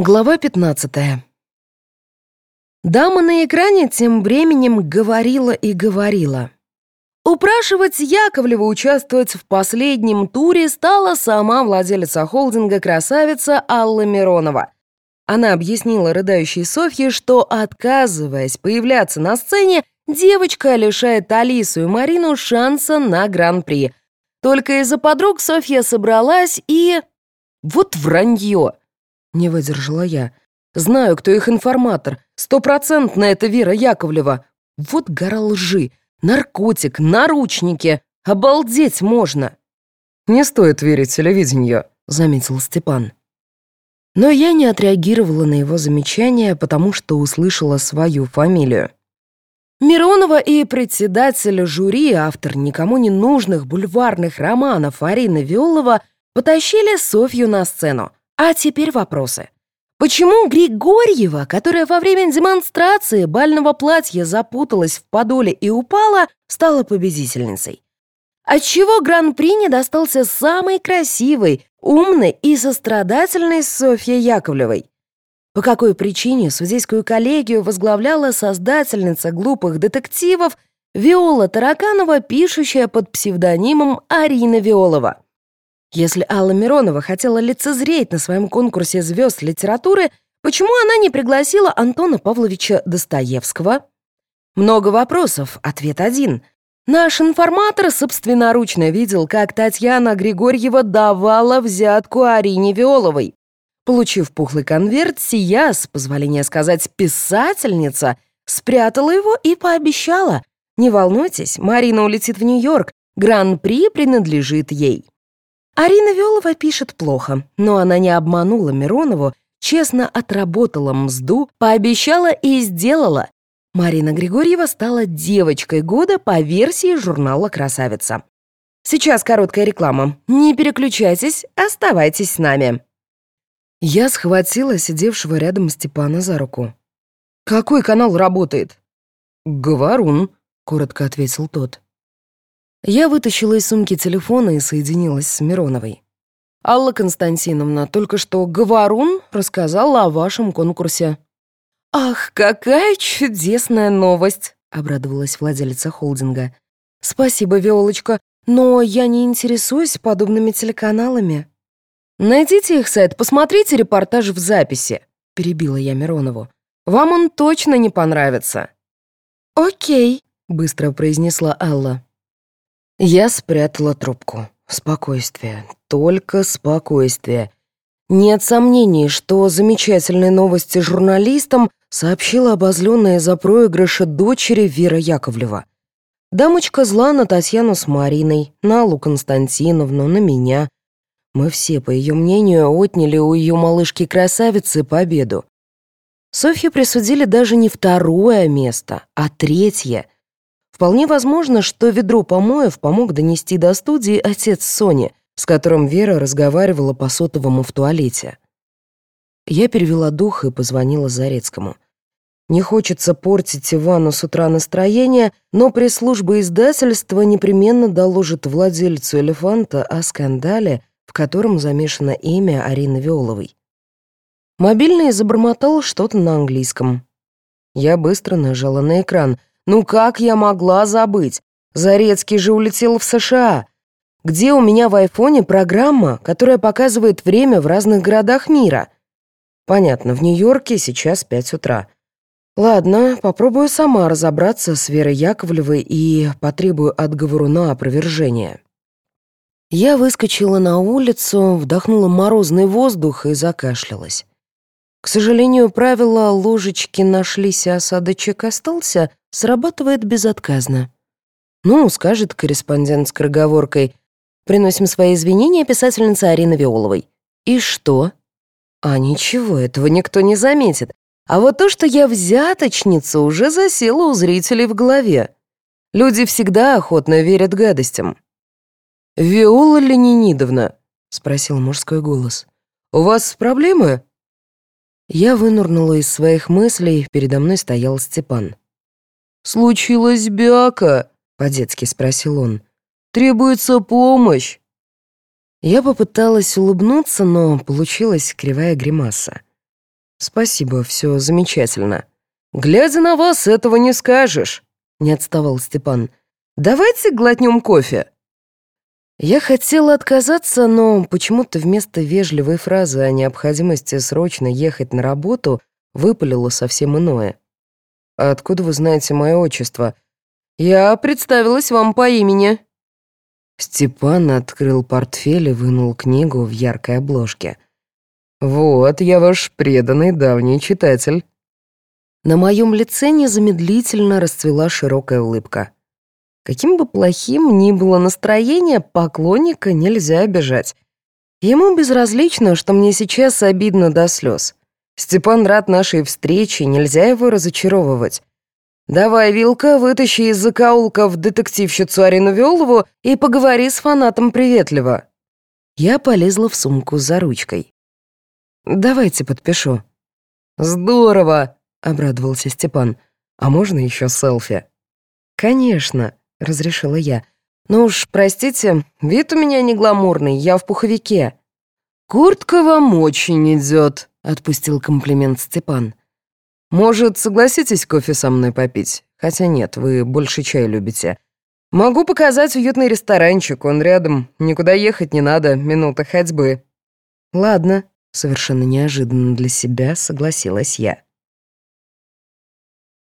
Глава 15 Дама на экране тем временем говорила и говорила. Упрашивать Яковлева участвовать в последнем туре стала сама владелица холдинга «Красавица» Алла Миронова. Она объяснила рыдающей Софье, что, отказываясь появляться на сцене, девочка лишает Алису и Марину шанса на гран-при. Только из-за подруг Софья собралась и... Вот вранье! Не выдержала я. Знаю, кто их информатор. Стопроцентно это Вера Яковлева. Вот гора лжи. Наркотик, наручники. Обалдеть можно. Не стоит верить телевидению, заметил Степан. Но я не отреагировала на его замечание, потому что услышала свою фамилию. Миронова и председатель жюри, автор никому не нужных бульварных романов Арина Виолова, потащили Софью на сцену. А теперь вопросы. Почему Григорьева, которая во время демонстрации бального платья запуталась в подоле и упала, стала победительницей? Отчего гран-при не достался самой красивой, умной и сострадательной Софье Яковлевой? По какой причине судейскую коллегию возглавляла создательница глупых детективов Виола Тараканова, пишущая под псевдонимом Арина Виолова? Если Алла Миронова хотела лицезреть на своем конкурсе звезд литературы, почему она не пригласила Антона Павловича Достоевского? Много вопросов, ответ один. Наш информатор собственноручно видел, как Татьяна Григорьева давала взятку Арине Виоловой. Получив пухлый конверт, сия, с позволения сказать писательница, спрятала его и пообещала. «Не волнуйтесь, Марина улетит в Нью-Йорк, гран-при принадлежит ей». Арина Виолова пишет плохо, но она не обманула Миронову, честно отработала мзду, пообещала и сделала. Марина Григорьева стала девочкой года по версии журнала «Красавица». Сейчас короткая реклама. Не переключайтесь, оставайтесь с нами. Я схватила сидевшего рядом Степана за руку. «Какой канал работает?» «Говорун», — коротко ответил тот. Я вытащила из сумки телефона и соединилась с Мироновой. «Алла Константиновна, только что Говорун рассказал о вашем конкурсе». «Ах, какая чудесная новость!» — обрадовалась владелица холдинга. «Спасибо, Виолочка, но я не интересуюсь подобными телеканалами». «Найдите их сайт, посмотрите репортаж в записи», — перебила я Миронову. «Вам он точно не понравится». «Окей», — быстро произнесла Алла. Я спрятала трубку. Спокойствие. Только спокойствие. Нет сомнений, что замечательные новости журналистам сообщила обозленная за проигрыша дочери Вера Яковлева. Дамочка зла на Татьяну с Мариной, на Аллу Константиновну, на меня. Мы все, по ее мнению, отняли у ее малышки-красавицы победу. Софье присудили даже не второе место, а третье — Вполне возможно, что ведро помоев помог донести до студии отец Сони, с которым Вера разговаривала по сотовому в туалете. Я перевела дух и позвонила Зарецкому. Не хочется портить Ивану с утра настроение, но пресс-служба издательства непременно доложит владельцу «Элефанта» о скандале, в котором замешано имя Арины Виоловой. Мобильный забормотал что-то на английском. Я быстро нажала на экран — ну как я могла забыть? Зарецкий же улетел в США. Где у меня в айфоне программа, которая показывает время в разных городах мира? Понятно, в Нью-Йорке сейчас пять утра. Ладно, попробую сама разобраться с Верой Яковлевой и потребую от говоруна опровержения. Я выскочила на улицу, вдохнула морозный воздух и закашлялась. К сожалению, правило «ложечки нашлись, а осадочек остался» срабатывает безотказно. Ну, скажет корреспондент с кроговоркой, приносим свои извинения писательнице Арине Виоловой. И что? А ничего, этого никто не заметит. А вот то, что я взяточница, уже засела у зрителей в голове. Люди всегда охотно верят гадостям. «Виола Ленинидовна», — спросил мужской голос, — «у вас проблемы?» Я вынурнула из своих мыслей, передо мной стоял Степан. «Случилась бяка?» — по-детски спросил он. «Требуется помощь». Я попыталась улыбнуться, но получилась кривая гримаса. Спасибо, все замечательно. Глядя на вас, этого не скажешь, не отставал Степан. Давайте глотнем кофе. Я хотела отказаться, но почему-то вместо вежливой фразы о необходимости срочно ехать на работу выпалило совсем иное. «Откуда вы знаете мое отчество?» «Я представилась вам по имени». Степан открыл портфель и вынул книгу в яркой обложке. «Вот, я ваш преданный давний читатель». На моем лице незамедлительно расцвела широкая улыбка. Каким бы плохим ни было настроение, поклонника нельзя обижать. Ему безразлично, что мне сейчас обидно до слез. Степан рад нашей встрече, нельзя его разочаровывать. «Давай, Вилка, вытащи из закоулков детективщицу Арину Виолову и поговори с фанатом приветливо». Я полезла в сумку за ручкой. «Давайте подпишу». «Здорово!» — обрадовался Степан. «А можно еще селфи?» «Конечно», — разрешила я. «Ну уж, простите, вид у меня не гламурный, я в пуховике». «Куртка вам очень идет», — отпустил комплимент Степан. «Может, согласитесь кофе со мной попить? Хотя нет, вы больше чай любите. Могу показать уютный ресторанчик, он рядом. Никуда ехать не надо, минута ходьбы». «Ладно», — совершенно неожиданно для себя согласилась я.